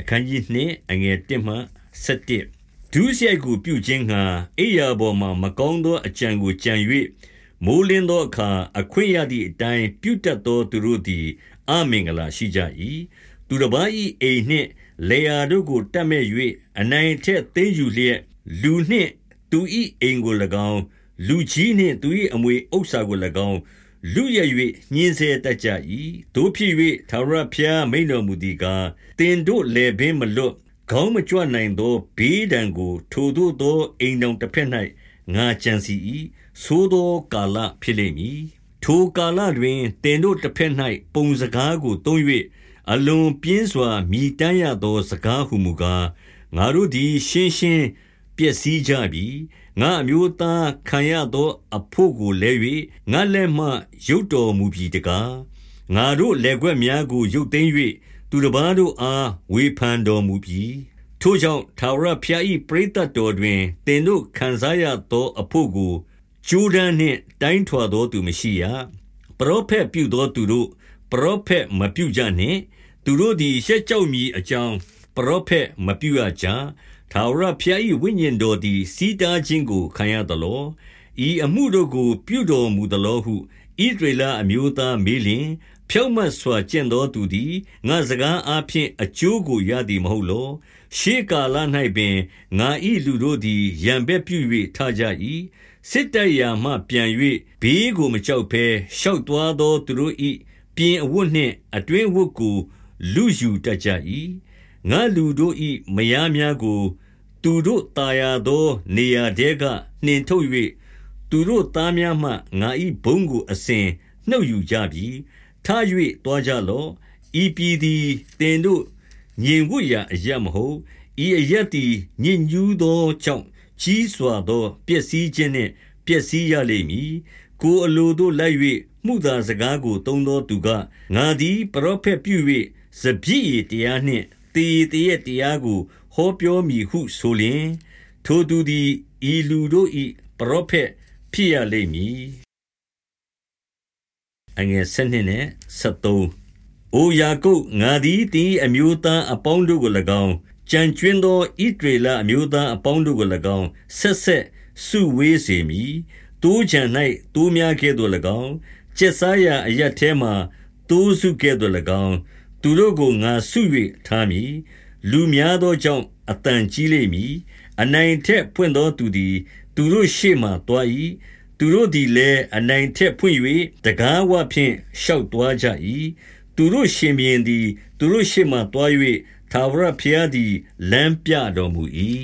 အခန်းကြီးနှင့်အငယ်1မှ7ဒုစရိုက်ကိုပြုခြင်းငှာအိယာပေါ်မှမကောင်းသောအကြံကိုကြံ၍မိုးလင်းသောအခါအခွင့်ရသည့်အတိုင်းပြုတတ်သောသူတို့သည်အမင်္ဂလာရှိကြ၏သူတစ်ပါး၏အိမ်နှင့်လေယာတို့ကိုတတ်မဲ့၍အနိုင်ထက်သိမ်းယူလျက်လူနှင့်သူ၏အိမ်ကို၎င်းလူကြီးနှင့်သူ၏အမွေဥစ္စာကို၎င်း လုရ၍ညှင်းဆဲတတ်ကြ၏တို့ဖြစ်၍သာရဖျားမိန်တော်မူသည်ကားတင်တို့လေပင်မလွတ်ခေါင်းမကြွနိုင်သောဘေးဒဏ်ကို ထိုတို့သောအိမ်တော်တစ်ဖက်၌ငါကြံစီ၏သို့သောကာလဖြစ်လိမ့်မည်ထိုကာလတွင်တင်တို့တစ်ဖက်၌ပုံစကားကိုသုံး၍အလွန်ပြင်းစွာမြည်တမ်းရသောစကားဟုမူကားငါတို့သည်ရှင်းရှင်းပျက်စီးကြပြီ ငါအမျိုးသားခံရသောအဖို့ကိုလဲ၍ငါလက်မှရုတ်တော်မူပြီတကားငါတို့လက်ွက်များကိုရုတ်သိမ်း၍သူတစ်ပါးတို့အားဝေဖန်တော်မူပြီထိုကြောင့်သာဝရဖျား၏ပရိသတ်တော်တွင်တင်တို့ခံစားရသောအဖို့ကိုကျိုးဒန်းနှင့်တိုင်းထွာသောသူမရှိရပရောဖက်ပြုသောသူတို့ပရောဖက်မပြုကြနှင့် သူတို့သည်ရှက်ကြောက်မည်အကြောင်းပရောဖက်မပြုရကြ ထာဝရဘုရား၏ဝိညာဉ်တော်သည်စီးတားခြင်းကို ခံရသလော ဤအမှုတို့ကို ပြုတော်မူသလောဟုဣဒရေလအမျိုးသားမေးလျင် ဖြောက်မတ်စွာ ကျင့်သောသူသည် ငါစကားအားဖြင့် အကျိုးကိုရသည် မဟုတ်လော ရှေးကာလ၌ပင် ငါဤလူတို့သည်ရံဘက်ပြု၍ထကြ၏စစ်တရာမှပြန်၍ဘေးကိုမကြောက်ဘဲ ရှောက်သွားသော သူတို့၏ပြင်အဝတ်နှင့် အတွင်းဝတ်ကိုလူယူတတ်ကြ၏ ငါလူတို့၏မယားများကိုသူတို့ตายရသောနေရာတဲကနှင်ထုတ်၍သူတို့သားများမှငါ၏ဘုံကိုအစဉ်နှုတ်ယူကြပြီထား၍တွားကြလော့ဤပြည်သည်တင်တို့ညင်ဝတ်ရာအရမဟုတ်ဤအရက်သည်ညင်ညူးသောကြောင့်ကြီးစွာသောပျက်စီးခြင်းနှင့်ပျက်စီးရလိမ့်မည်ကိုအလိုတို့လိုက်၍မှုသာစကားကိုတုံးသောသူကငါသည်ပရောဖက်ပြု၍စပြည့်ရတရားနှင့် တေတရဲ့တရားကို ဟောပြောမည်ဟုဆိုလျင်ထိုသူသည်ဤလူတို့၏ပရောဖက်ဖြစ်ရလိမ့်မည်အငယ်၁၂နဲ့73အိုယာကုပ်ငါသည်တင်းအမျိုးသားအပေါင်းတို့ကို၎င်းကြံကျွင်းသောဣဒရေလအမျိုးသားအပေါင်းတို့ကို၎င်းဆက်ဆက်စုဝေးစေမည်တိုးချံ၌တိုးများကဲ့သို့၎င်းကျက်စားရာအရက်ထဲမှတိုးစုကဲ့သို့၎င်း သူတို့ကိုငါဆု၍ထားမည်လူများသောကြောင့်အတန်ကြီးလိမ့်မည်အနိုင်ထက်ဖွင့်သောသူသည် သူတို့ရှေ့မှသွား၏သူတို့သည်လည်းအနိုင်ထက်ဖွင့်၍တကားဝဖြင့်ရှောက်သွားကြ၏သူတို့ရှင်ဘီရင်သည် သူတို့ရှေ့မှသွား၍သာဝရဖျားသည်လမ်းပြတော်မူ၏